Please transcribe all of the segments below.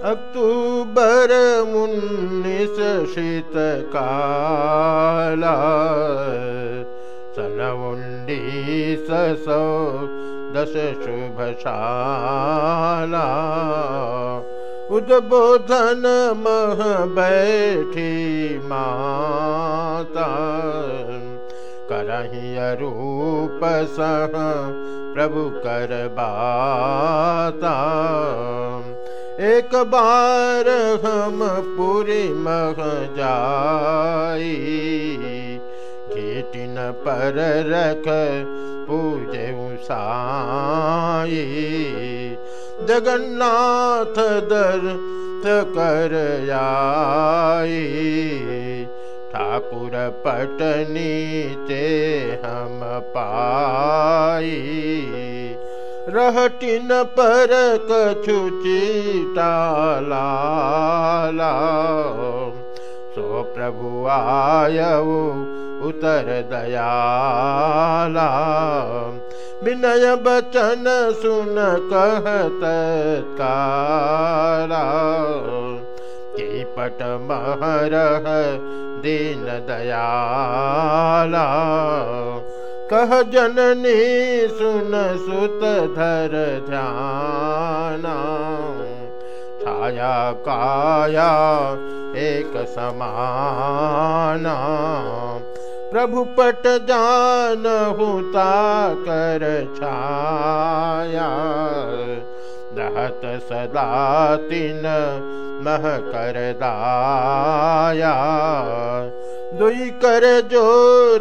अक्टूबर उन्नीस शीतकाला सन उन्नीस सौ दश शुभशाला उद्बोधन मह बैठी माता करही रूप प्रभु कर बाता एक बार हम पूरी मह जाई। घेटिन पर रख पूजे साई जगन्नाथ दर कर ठाकुर पटनी चे हम पाई रहटिन पर कछु चीटाला सो प्रभु आयऊ उतर दयाला। विनय बचन सुन कहत की पट महरह दीन दयाला कह जननी सुन सुत धर ध्याना। छाया काया एक समाना। प्रभु पट जान हुता कर छाया। दहत मह कर दाया दुई कर जोर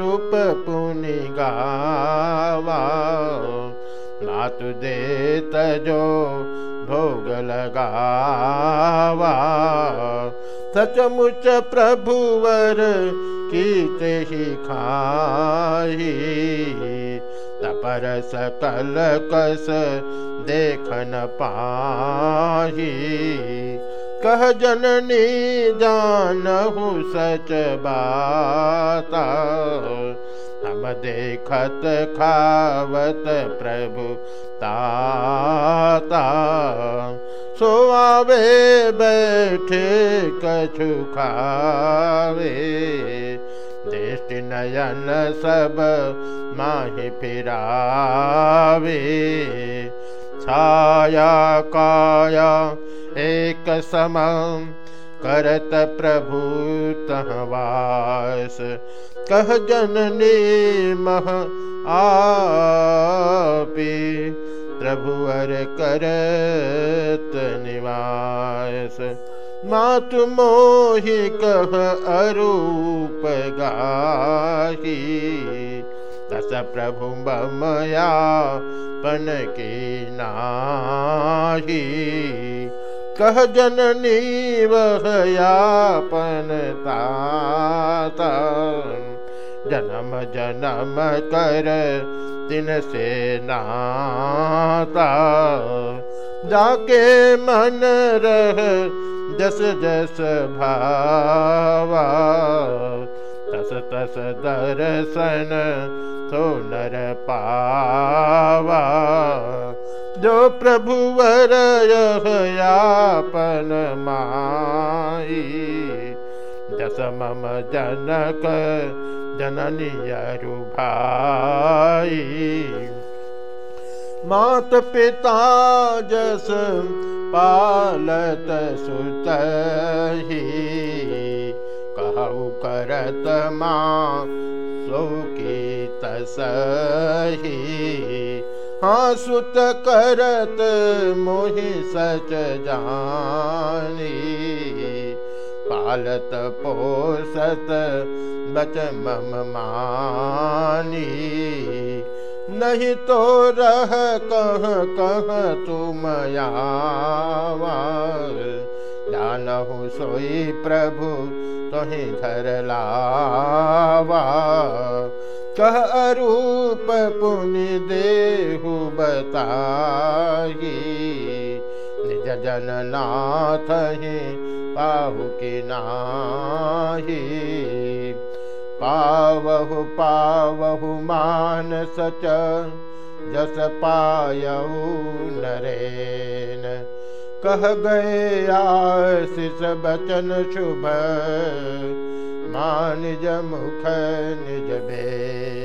रूप पुनि गावा। नातु देत जो भोग लगावा। सचमुच प्रभुवर कीते ही खाही। तपर सकल कस देखन पाही कह जननी जानहु सच बाता। हम देखत खावत प्रभु ताता। सोआवे बैठे कछु खावे। दृष्टि नयन सब माहि फिरावे छाया काया एक सम करत प्रभु तहवास कह जननी मह आपी प्रभु अर करत निवास। मातु मोहि कह अरूप गाही दस प्रभु ममया पन की नाही। कह जननी वहयापन ताता। जन्म जन्म कर दिन से नाता। जाके मन रह जस जस भावा। तस तस दर्शन सोनर पावा जो प्रभु यापन माई जस मम जनक जननी अरु भाई मात पिता जस पालत सुत ही कहु करत माँ सो की तसही हाँ सुत करत मोहि सच जानी। पालत पोसत बच मम मानी। नहीं तो रह कह कह तुम जानहु सोई प्रभु तुहि घर लावा। कह अरूप पुनि देहु बताही निज जन नाथ ही पाहु की नाही। पावहु पावहु मान सच जस पायऊ नरेन। कह गए आशिष बचन शुभ निजमुख निज बे